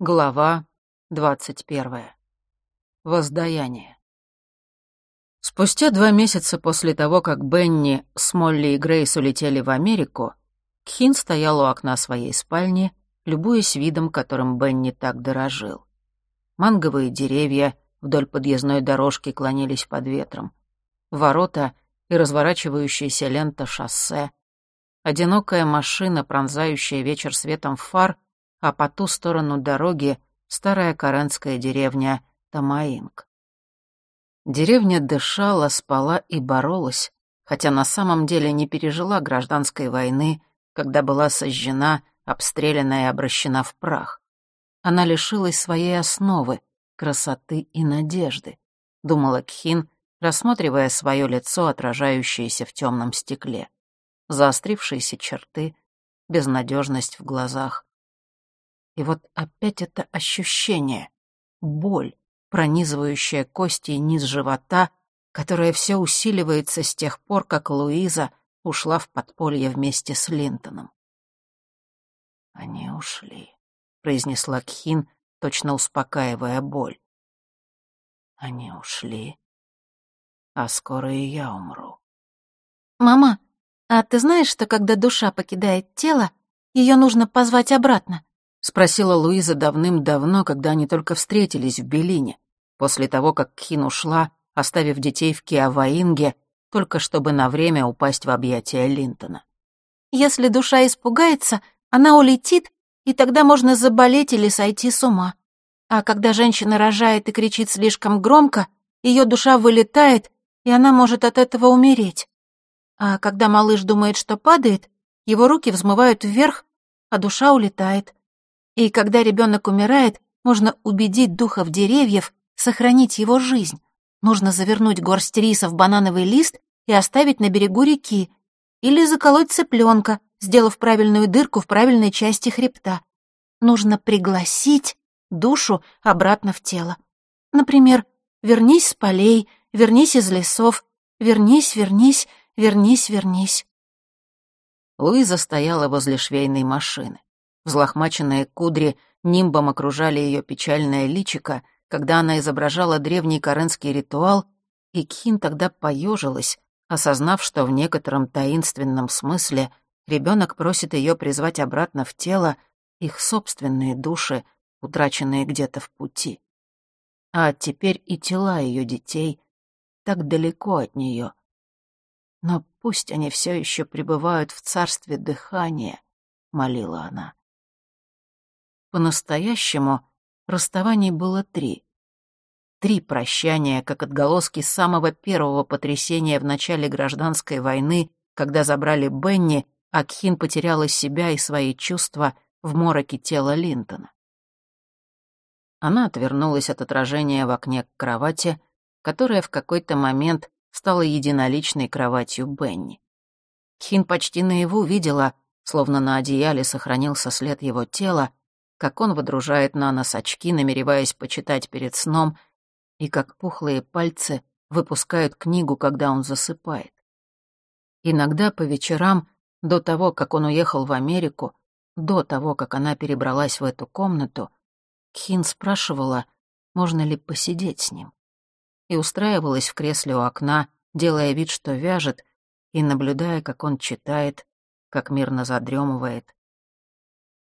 Глава двадцать первая. Воздаяние. Спустя два месяца после того, как Бенни с Молли и Грейс улетели в Америку, Кхин стоял у окна своей спальни, любуясь видом, которым Бенни так дорожил. Манговые деревья вдоль подъездной дорожки клонились под ветром. Ворота и разворачивающаяся лента шоссе. Одинокая машина, пронзающая вечер светом фар, а по ту сторону дороги старая каренская деревня Тамаинг. Деревня дышала, спала и боролась, хотя на самом деле не пережила гражданской войны, когда была сожжена, обстреляна и обращена в прах. Она лишилась своей основы, красоты и надежды, думала Кхин, рассматривая свое лицо, отражающееся в темном стекле. Заострившиеся черты, безнадежность в глазах. И вот опять это ощущение, боль, пронизывающая кости и низ живота, которая все усиливается с тех пор, как Луиза ушла в подполье вместе с Линтоном. «Они ушли», — произнесла Кхин, точно успокаивая боль. «Они ушли, а скоро и я умру». «Мама, а ты знаешь, что когда душа покидает тело, ее нужно позвать обратно?» — спросила Луиза давным-давно, когда они только встретились в Белине, после того, как Кхин ушла, оставив детей в Киаваинге, только чтобы на время упасть в объятия Линтона. «Если душа испугается, она улетит, и тогда можно заболеть или сойти с ума. А когда женщина рожает и кричит слишком громко, ее душа вылетает, и она может от этого умереть. А когда малыш думает, что падает, его руки взмывают вверх, а душа улетает. И когда ребенок умирает, можно убедить духов деревьев сохранить его жизнь. Нужно завернуть горсть риса в банановый лист и оставить на берегу реки. Или заколоть цыпленка, сделав правильную дырку в правильной части хребта. Нужно пригласить душу обратно в тело. Например, вернись с полей, вернись из лесов, вернись, вернись, вернись, вернись. Луиза стояла возле швейной машины. Взлохмаченные кудри нимбом окружали ее печальное личико, когда она изображала древний каренский ритуал, и Кхин тогда поежилась, осознав, что в некотором таинственном смысле ребенок просит ее призвать обратно в тело их собственные души, утраченные где-то в пути. А теперь и тела ее детей так далеко от нее. Но пусть они все еще пребывают в царстве дыхания, молила она. По-настоящему расставаний было три. Три прощания, как отголоски самого первого потрясения в начале гражданской войны, когда забрали Бенни, а Кхин потеряла себя и свои чувства в мороке тела Линтона. Она отвернулась от отражения в окне к кровати, которая в какой-то момент стала единоличной кроватью Бенни. Кхин почти наяву видела, словно на одеяле сохранился след его тела, как он водружает на нос очки, намереваясь почитать перед сном, и как пухлые пальцы выпускают книгу, когда он засыпает. Иногда по вечерам, до того, как он уехал в Америку, до того, как она перебралась в эту комнату, Кхин спрашивала, можно ли посидеть с ним, и устраивалась в кресле у окна, делая вид, что вяжет, и наблюдая, как он читает, как мирно задремывает,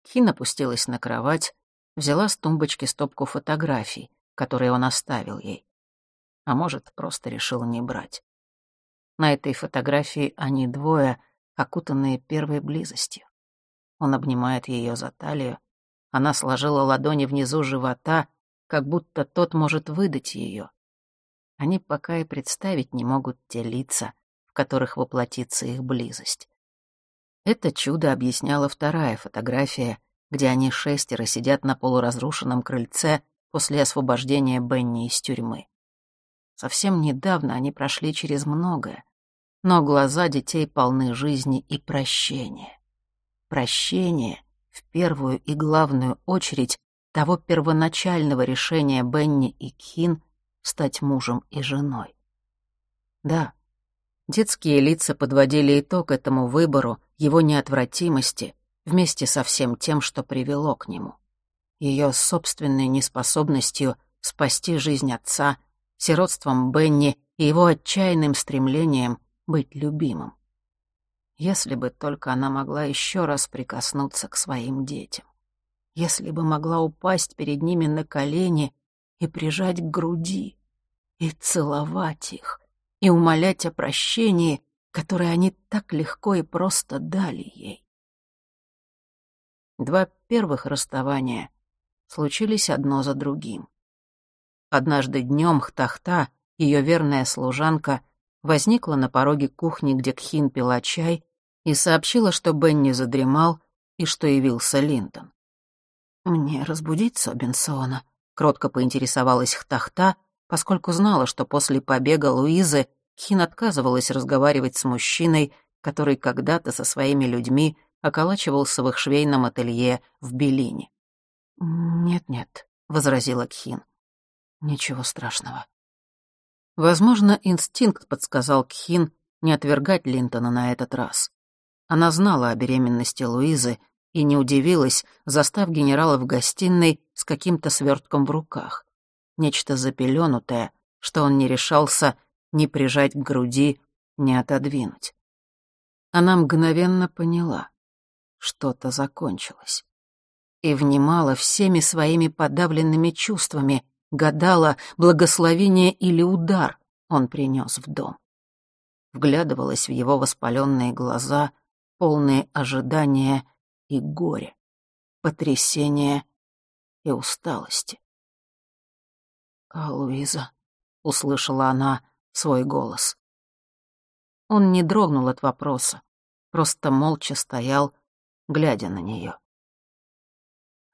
Хин опустилась на кровать, взяла с тумбочки стопку фотографий, которые он оставил ей. А может, просто решил не брать. На этой фотографии они двое, окутанные первой близостью. Он обнимает ее за талию, она сложила ладони внизу живота, как будто тот может выдать ее. Они пока и представить не могут те лица, в которых воплотится их близость. Это чудо объясняла вторая фотография, где они шестеро сидят на полуразрушенном крыльце после освобождения Бенни из тюрьмы. Совсем недавно они прошли через многое, но глаза детей полны жизни и прощения. Прощение в первую и главную очередь того первоначального решения Бенни и Кхин стать мужем и женой. Да, детские лица подводили итог этому выбору, его неотвратимости, вместе со всем тем, что привело к нему. ее собственной неспособностью спасти жизнь отца, сиротством Бенни и его отчаянным стремлением быть любимым. Если бы только она могла еще раз прикоснуться к своим детям. Если бы могла упасть перед ними на колени и прижать к груди, и целовать их, и умолять о прощении, которое они так легко и просто дали ей. Два первых расставания случились одно за другим. Однажды днем Хтахта, ее верная служанка, возникла на пороге кухни, где Кхин пила чай, и сообщила, что Бенни задремал и что явился Линтон. «Мне разбудить Собинсона?» — кротко поинтересовалась Хтахта, поскольку знала, что после побега Луизы Хин отказывалась разговаривать с мужчиной, который когда-то со своими людьми околачивался в их швейном ателье в Белине. «Нет-нет», — возразила Кхин. «Ничего страшного». Возможно, инстинкт подсказал Кхин не отвергать Линтона на этот раз. Она знала о беременности Луизы и не удивилась, застав генерала в гостиной с каким-то свертком в руках. Нечто запеленутое, что он не решался ни прижать к груди, ни отодвинуть. Она мгновенно поняла. Что-то закончилось. И внимала всеми своими подавленными чувствами, гадала, благословение или удар он принес в дом. Вглядывалась в его воспаленные глаза, полные ожидания и горя, потрясения и усталости. «А Луиза?» — услышала она свой голос. Он не дрогнул от вопроса, просто молча стоял, глядя на нее.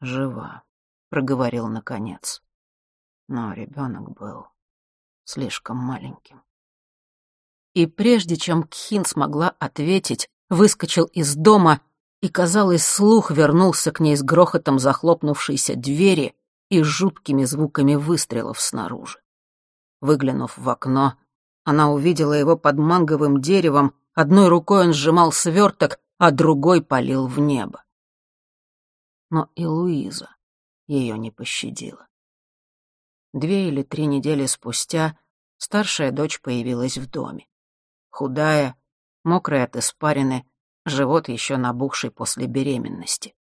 «Жива», — проговорил наконец. Но ребенок был слишком маленьким. И прежде чем Кхин смогла ответить, выскочил из дома и, казалось, слух вернулся к ней с грохотом захлопнувшейся двери и жуткими звуками выстрелов снаружи. Выглянув в окно, она увидела его под манговым деревом, одной рукой он сжимал сверток, а другой палил в небо. Но и Луиза ее не пощадила. Две или три недели спустя старшая дочь появилась в доме. Худая, мокрая от испарины, живот еще набухший после беременности.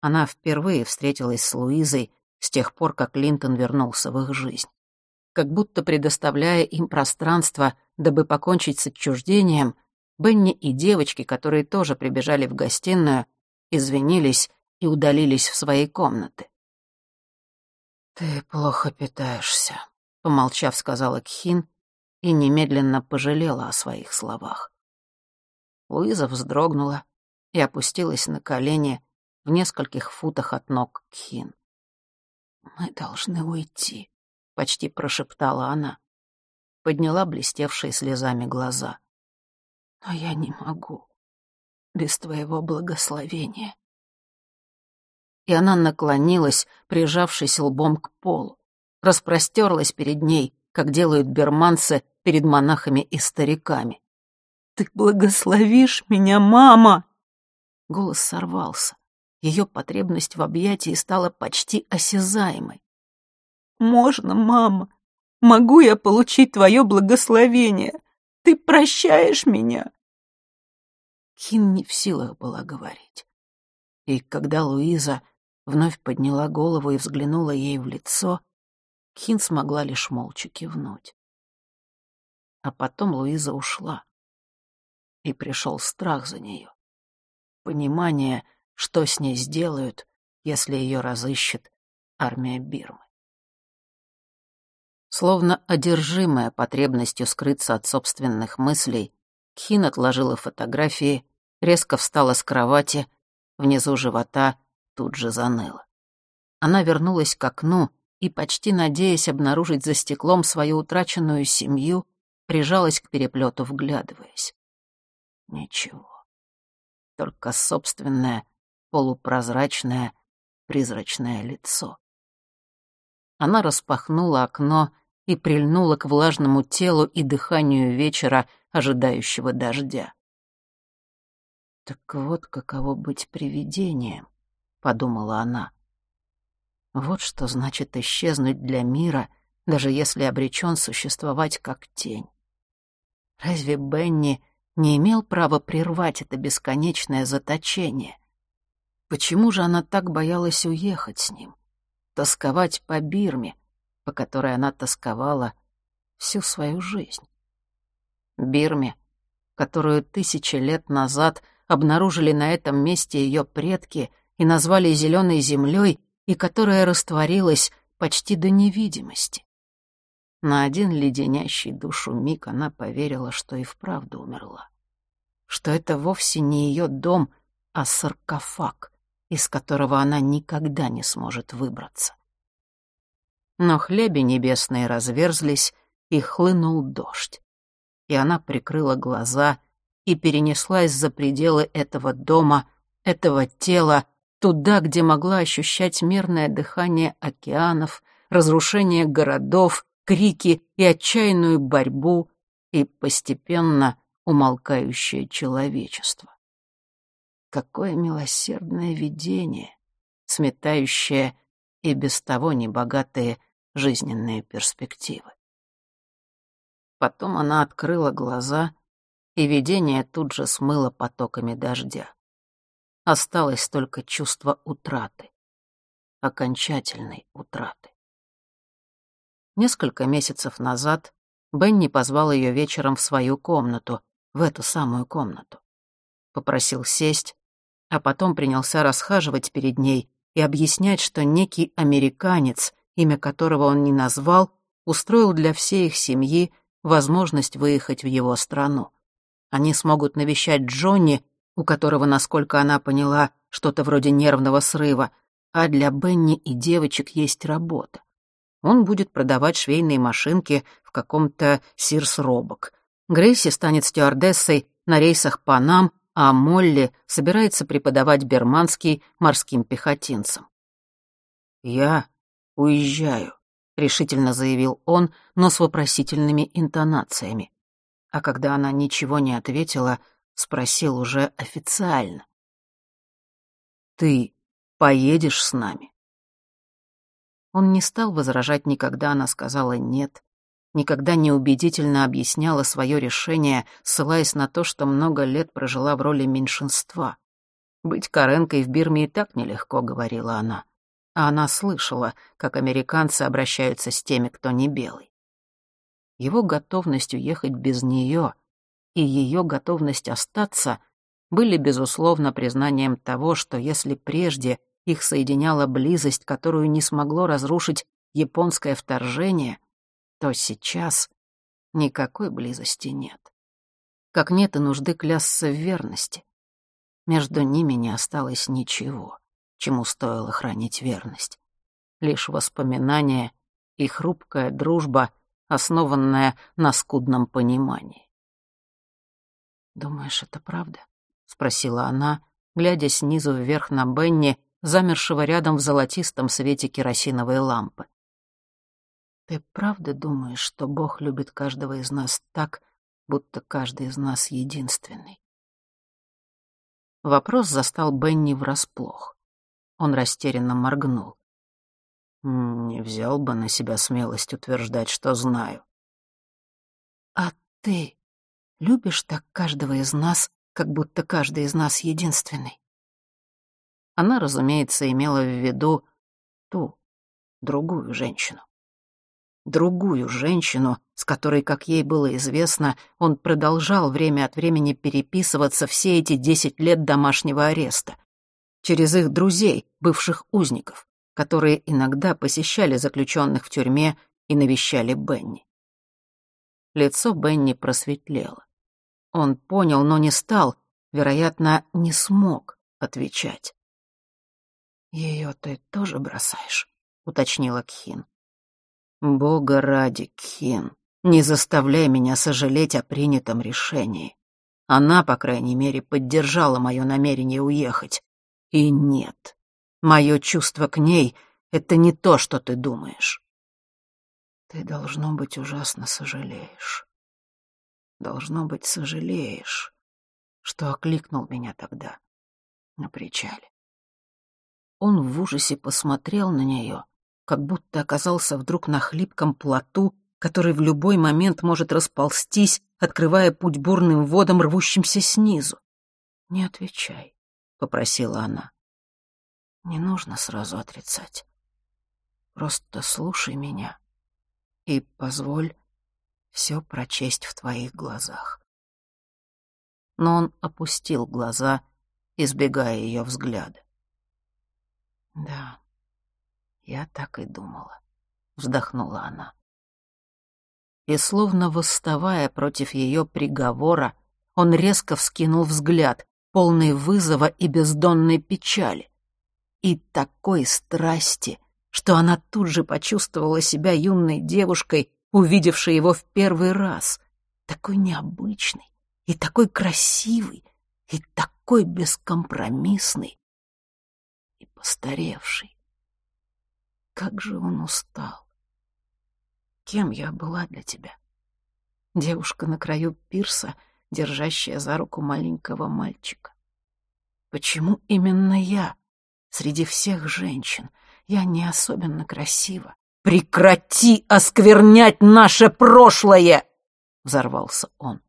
Она впервые встретилась с Луизой с тех пор, как Линтон вернулся в их жизнь как будто предоставляя им пространство, дабы покончить с отчуждением, Бенни и девочки, которые тоже прибежали в гостиную, извинились и удалились в свои комнаты. «Ты плохо питаешься», — помолчав, сказала Кхин и немедленно пожалела о своих словах. Луиза вздрогнула и опустилась на колени в нескольких футах от ног Кхин. «Мы должны уйти», почти прошептала она. Подняла блестевшие слезами глаза. Но я не могу. Без твоего благословения. И она наклонилась, прижавшись лбом к полу. Распростерлась перед ней, как делают берманцы перед монахами и стариками. «Ты благословишь меня, мама!» Голос сорвался. Ее потребность в объятии стала почти осязаемой. «Можно, мама? Могу я получить твое благословение? Ты прощаешь меня?» Кин не в силах была говорить. И когда Луиза вновь подняла голову и взглянула ей в лицо, Кин смогла лишь молча кивнуть. А потом Луиза ушла. И пришел страх за нее. Понимание, что с ней сделают, если ее разыщет армия Бирмы. Словно одержимая потребностью скрыться от собственных мыслей, Кхин отложила фотографии, резко встала с кровати, внизу живота тут же заныла. Она вернулась к окну и, почти надеясь обнаружить за стеклом свою утраченную семью, прижалась к переплету, вглядываясь. Ничего. Только собственное, полупрозрачное, призрачное лицо. Она распахнула окно и прильнула к влажному телу и дыханию вечера, ожидающего дождя. «Так вот каково быть привидением», — подумала она. Вот что значит исчезнуть для мира, даже если обречен существовать как тень. Разве Бенни не имел права прервать это бесконечное заточение? Почему же она так боялась уехать с ним? Тосковать по Бирме, по которой она тосковала всю свою жизнь. Бирме, которую тысячи лет назад обнаружили на этом месте ее предки и назвали зеленой землей, и которая растворилась почти до невидимости. На один леденящий душу миг она поверила, что и вправду умерла. Что это вовсе не ее дом, а саркофаг, из которого она никогда не сможет выбраться. Но хлеби небесные разверзлись, и хлынул дождь. И она прикрыла глаза и перенеслась за пределы этого дома, этого тела, туда, где могла ощущать мирное дыхание океанов, разрушение городов, крики и отчаянную борьбу и постепенно умолкающее человечество. Какое милосердное видение, сметающее и без того небогатые жизненные перспективы. Потом она открыла глаза, и видение тут же смыло потоками дождя. Осталось только чувство утраты, окончательной утраты. Несколько месяцев назад Бенни позвал ее вечером в свою комнату, в эту самую комнату. Попросил сесть, а потом принялся расхаживать перед ней и объяснять, что некий американец, имя которого он не назвал, устроил для всей их семьи возможность выехать в его страну. Они смогут навещать Джонни, у которого, насколько она поняла, что-то вроде нервного срыва, а для Бенни и девочек есть работа. Он будет продавать швейные машинки в каком-то Сирс Робок. Грейси станет стюардессой на рейсах Панам, а Молли собирается преподавать берманский морским пехотинцам. «Я уезжаю», — решительно заявил он, но с вопросительными интонациями. А когда она ничего не ответила, спросил уже официально. «Ты поедешь с нами?» Он не стал возражать никогда она сказала «нет», никогда неубедительно объясняла свое решение, ссылаясь на то, что много лет прожила в роли меньшинства. «Быть Каренкой в Бирме и так нелегко», — говорила она а она слышала, как американцы обращаются с теми, кто не белый. Его готовность уехать без нее и ее готовность остаться были, безусловно, признанием того, что если прежде их соединяла близость, которую не смогло разрушить японское вторжение, то сейчас никакой близости нет. Как нет и нужды клясться в верности. Между ними не осталось ничего чему стоило хранить верность. Лишь воспоминания и хрупкая дружба, основанная на скудном понимании. «Думаешь, это правда?» — спросила она, глядя снизу вверх на Бенни, замершего рядом в золотистом свете керосиновой лампы. «Ты правда думаешь, что Бог любит каждого из нас так, будто каждый из нас единственный?» Вопрос застал Бенни врасплох. Он растерянно моргнул. Не взял бы на себя смелость утверждать, что знаю. «А ты любишь так каждого из нас, как будто каждый из нас единственный?» Она, разумеется, имела в виду ту, другую женщину. Другую женщину, с которой, как ей было известно, он продолжал время от времени переписываться все эти десять лет домашнего ареста через их друзей, бывших узников, которые иногда посещали заключенных в тюрьме и навещали Бенни. Лицо Бенни просветлело. Он понял, но не стал, вероятно, не смог отвечать. «Ее ты тоже бросаешь?» — уточнила Кхин. «Бога ради, Кхин, не заставляй меня сожалеть о принятом решении. Она, по крайней мере, поддержала мое намерение уехать. И нет, мое чувство к ней — это не то, что ты думаешь. Ты, должно быть, ужасно сожалеешь. Должно быть, сожалеешь, что окликнул меня тогда на причале. Он в ужасе посмотрел на нее, как будто оказался вдруг на хлипком плоту, который в любой момент может расползтись, открывая путь бурным водам, рвущимся снизу. «Не отвечай», — попросила она. «Не нужно сразу отрицать. Просто слушай меня и позволь все прочесть в твоих глазах». Но он опустил глаза, избегая ее взгляда. «Да, я так и думала», — вздохнула она. И словно восставая против ее приговора, он резко вскинул взгляд, полный вызова и бездонной печали. И такой страсти, что она тут же почувствовала себя юной девушкой, увидевшей его в первый раз, такой необычный и такой красивый и такой бескомпромиссный и постаревший. Как же он устал. Кем я была для тебя? Девушка на краю пирса, держащая за руку маленького мальчика. Почему именно я? Среди всех женщин я не особенно красива. «Прекрати осквернять наше прошлое!» — взорвался он.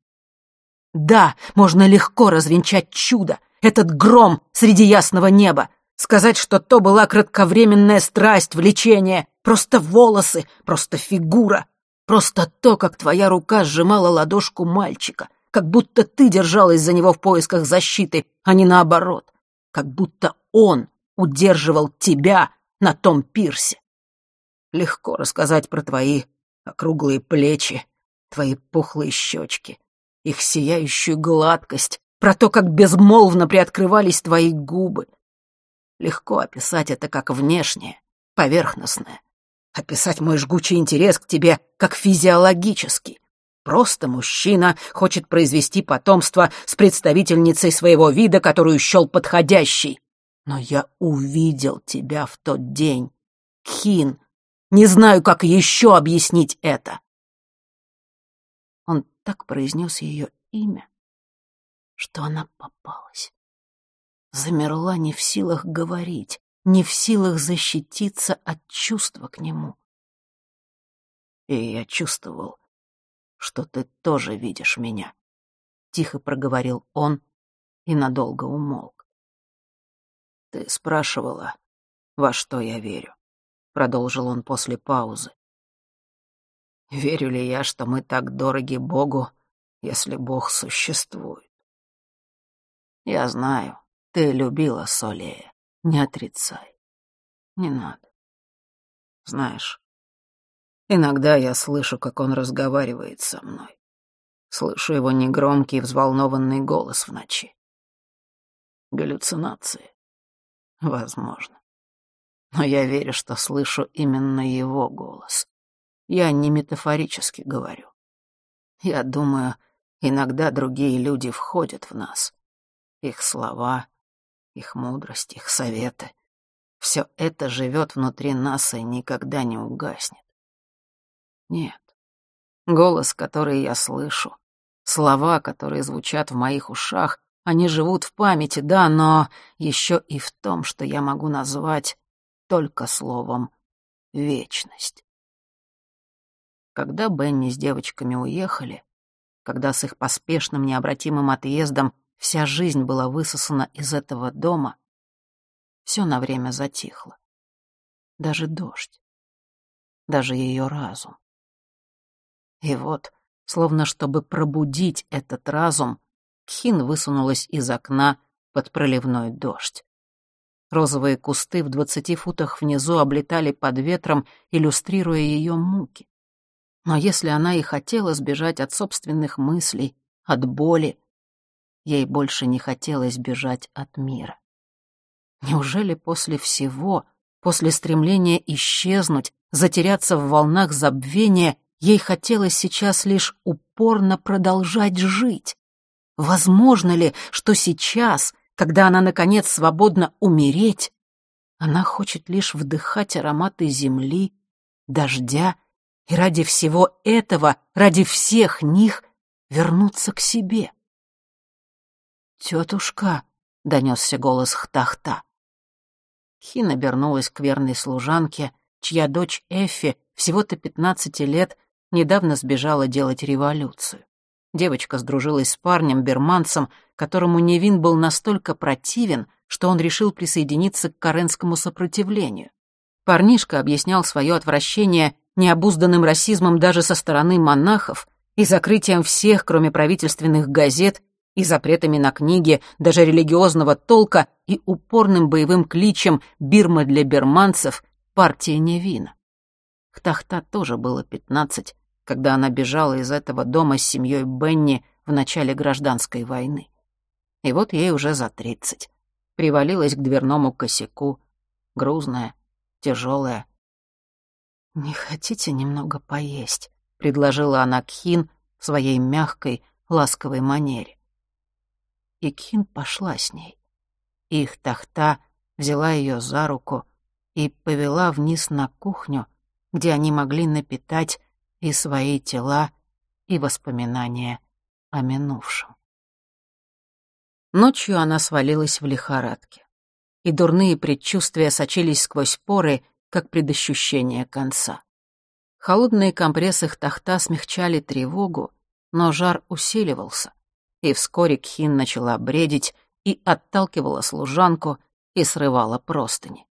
«Да, можно легко развенчать чудо, этот гром среди ясного неба, сказать, что то была кратковременная страсть, влечение, просто волосы, просто фигура, просто то, как твоя рука сжимала ладошку мальчика, как будто ты держалась за него в поисках защиты, а не наоборот, как будто он удерживал тебя на том пирсе. Легко рассказать про твои округлые плечи, твои пухлые щечки, их сияющую гладкость, про то, как безмолвно приоткрывались твои губы. Легко описать это как внешнее, поверхностное. Описать мой жгучий интерес к тебе как физиологический. Просто мужчина хочет произвести потомство с представительницей своего вида, которую счел подходящей. Но я увидел тебя в тот день. Кхин. Не знаю, как еще объяснить это. Он так произнес ее имя, что она попалась. Замерла не в силах говорить, не в силах защититься от чувства к нему. И я чувствовал, что ты тоже видишь меня, — тихо проговорил он и надолго умолк. «Ты спрашивала, во что я верю», — продолжил он после паузы. «Верю ли я, что мы так дороги Богу, если Бог существует?» «Я знаю, ты любила Солея, не отрицай. Не надо. Знаешь, иногда я слышу, как он разговаривает со мной. Слышу его негромкий, взволнованный голос в ночи. Галлюцинации. Возможно. Но я верю, что слышу именно его голос. Я не метафорически говорю. Я думаю, иногда другие люди входят в нас. Их слова, их мудрость, их советы. Все это живет внутри нас и никогда не угаснет. Нет. Голос, который я слышу, слова, которые звучат в моих ушах, они живут в памяти, да, но еще и в том, что я могу назвать только словом «вечность». Когда Бенни с девочками уехали, когда с их поспешным необратимым отъездом вся жизнь была высосана из этого дома, все на время затихло. Даже дождь, даже ее разум. И вот, словно чтобы пробудить этот разум, Кхин высунулась из окна под проливной дождь. Розовые кусты в двадцати футах внизу облетали под ветром, иллюстрируя ее муки. Но если она и хотела сбежать от собственных мыслей, от боли, ей больше не хотелось бежать от мира. Неужели после всего, после стремления исчезнуть, затеряться в волнах забвения, ей хотелось сейчас лишь упорно продолжать жить? Возможно ли, что сейчас, когда она, наконец, свободна умереть, она хочет лишь вдыхать ароматы земли, дождя, и ради всего этого, ради всех них, вернуться к себе? «Тетушка», — донесся голос Хтахта. Хин обернулась к верной служанке, чья дочь Эффи, всего-то 15 лет, недавно сбежала делать революцию. Девочка сдружилась с парнем, берманцем, которому Невин был настолько противен, что он решил присоединиться к каренскому сопротивлению. Парнишка объяснял свое отвращение необузданным расизмом даже со стороны монахов и закрытием всех, кроме правительственных газет, и запретами на книги даже религиозного толка и упорным боевым кличем «Бирма для берманцев» партия Невина. Ктахта тоже было пятнадцать, когда она бежала из этого дома с семьей Бенни в начале гражданской войны. И вот ей уже за тридцать. Привалилась к дверному косяку, грузная, тяжелая. «Не хотите немного поесть?» — предложила она Кхин в своей мягкой, ласковой манере. И Кхин пошла с ней. Их тахта взяла ее за руку и повела вниз на кухню, где они могли напитать и свои тела, и воспоминания о минувшем. Ночью она свалилась в лихорадке, и дурные предчувствия сочились сквозь поры, как предощущение конца. Холодные компрессы тахта смягчали тревогу, но жар усиливался, и вскоре Кхин начала бредить и отталкивала служанку и срывала простыни.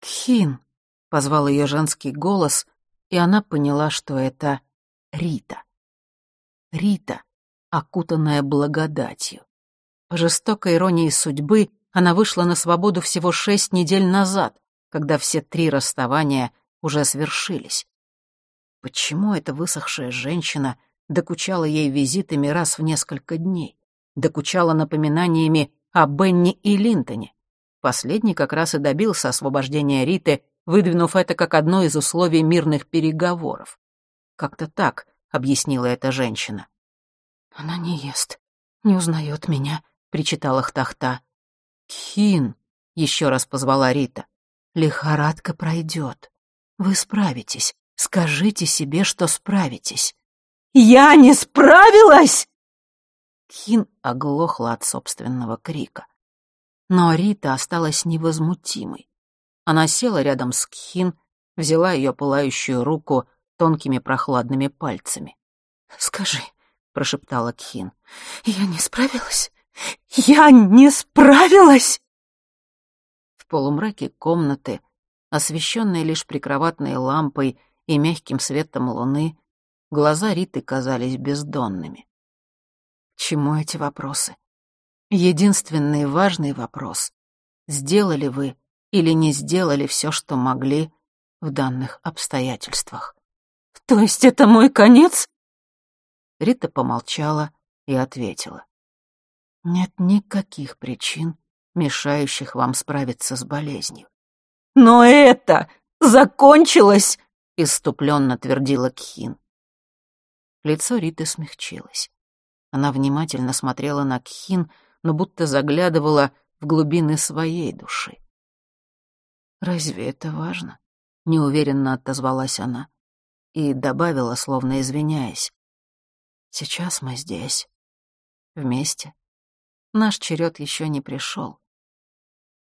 «Кхин!» — позвал ее женский голос, и она поняла, что это Рита. Рита, окутанная благодатью. По жестокой иронии судьбы она вышла на свободу всего шесть недель назад, когда все три расставания уже свершились. Почему эта высохшая женщина докучала ей визитами раз в несколько дней? Докучала напоминаниями о Бенни и Линтоне? Последний как раз и добился освобождения Риты, выдвинув это как одно из условий мирных переговоров. Как-то так объяснила эта женщина. «Она не ест, не узнает меня», — причитала Хтахта. «Кхин», — еще раз позвала Рита, — «лихорадка пройдет. Вы справитесь. Скажите себе, что справитесь». «Я не справилась!» Кхин оглохла от собственного крика. Но Рита осталась невозмутимой. Она села рядом с Кхин, взяла ее пылающую руку тонкими прохладными пальцами. «Скажи», — прошептала Кхин, — «я не справилась? Я не справилась!» В полумраке комнаты, освещенной лишь прикроватной лампой и мягким светом луны, глаза Риты казались бездонными. чему эти вопросы? Единственный важный вопрос — сделали вы или не сделали все, что могли в данных обстоятельствах? «То есть это мой конец?» Рита помолчала и ответила. «Нет никаких причин, мешающих вам справиться с болезнью». «Но это закончилось!» — иступленно твердила Кхин. Лицо Риты смягчилось. Она внимательно смотрела на Кхин, но будто заглядывала в глубины своей души. «Разве это важно?» — неуверенно отозвалась она и добавила, словно извиняясь. «Сейчас мы здесь. Вместе. Наш черед еще не пришел.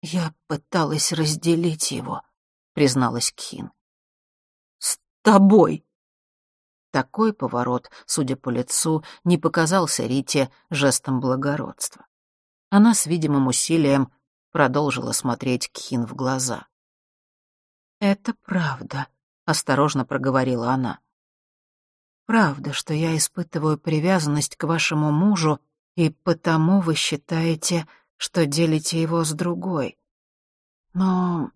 «Я пыталась разделить его», — призналась Кхин. «С тобой!» Такой поворот, судя по лицу, не показался Рите жестом благородства. Она с видимым усилием продолжила смотреть Кхин в глаза. «Это правда», — осторожно проговорила она. «Правда, что я испытываю привязанность к вашему мужу, и потому вы считаете, что делите его с другой. Но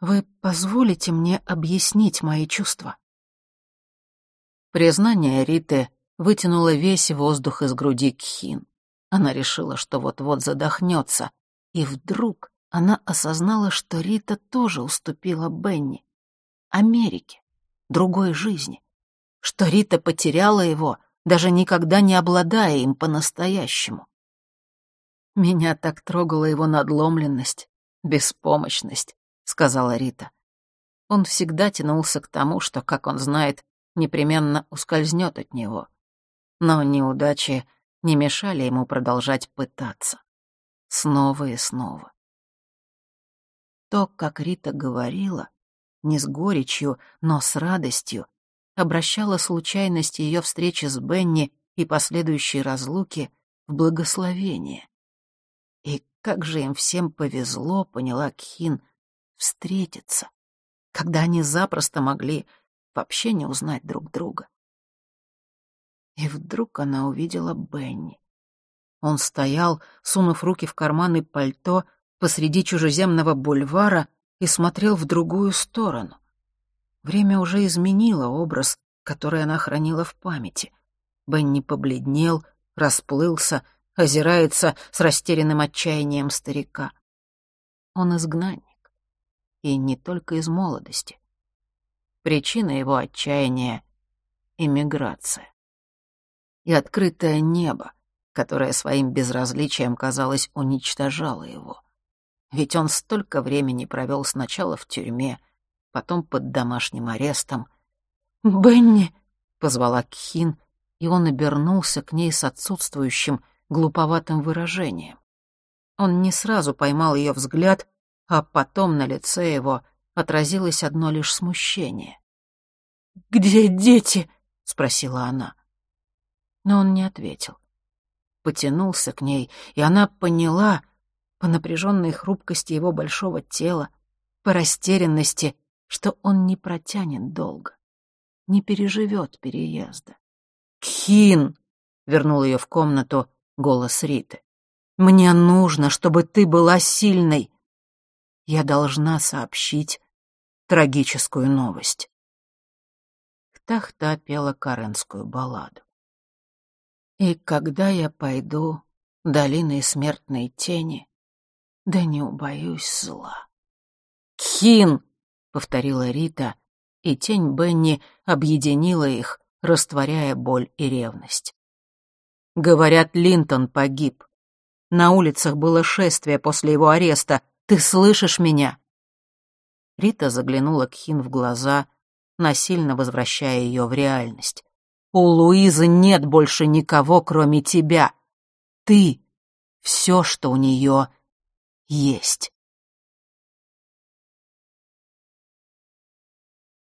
вы позволите мне объяснить мои чувства?» Признание Риты вытянуло весь воздух из груди Кхин. Она решила, что вот-вот задохнется, и вдруг она осознала, что Рита тоже уступила Бенни. Америке, другой жизни. Что Рита потеряла его, даже никогда не обладая им по-настоящему. «Меня так трогала его надломленность, беспомощность», — сказала Рита. Он всегда тянулся к тому, что, как он знает, непременно ускользнет от него. Но неудачи не мешали ему продолжать пытаться. Снова и снова. То, как Рита говорила, не с горечью, но с радостью, обращала случайность ее встречи с Бенни и последующей разлуки в благословение. И как же им всем повезло, поняла Кхин, встретиться, когда они запросто могли вообще не узнать друг друга. И вдруг она увидела Бенни. Он стоял, сунув руки в карманы пальто посреди чужеземного бульвара и смотрел в другую сторону. Время уже изменило образ, который она хранила в памяти. Бенни побледнел, расплылся, озирается с растерянным отчаянием старика. Он изгнанник. И не только из молодости. Причина его отчаяния — эмиграция. И открытое небо, которое своим безразличием, казалось, уничтожало его. Ведь он столько времени провел сначала в тюрьме, потом под домашним арестом. «Бенни!» — позвала Кхин, и он обернулся к ней с отсутствующим, глуповатым выражением. Он не сразу поймал ее взгляд, а потом на лице его отразилось одно лишь смущение. «Где дети?» — спросила она. Но он не ответил. Потянулся к ней, и она поняла по напряженной хрупкости его большого тела, по растерянности, что он не протянет долго, не переживет переезда. «Кхин!» — вернул ее в комнату голос Риты. «Мне нужно, чтобы ты была сильной я должна сообщить трагическую новость. Ктахта пела каренскую балладу. И когда я пойду долиной смертной тени, да не убоюсь зла. «Кхин!» — повторила Рита, и тень Бенни объединила их, растворяя боль и ревность. Говорят, Линтон погиб. На улицах было шествие после его ареста, ты слышишь меня?» Рита заглянула к Хин в глаза, насильно возвращая ее в реальность. «У Луизы нет больше никого, кроме тебя. Ты — все, что у нее есть».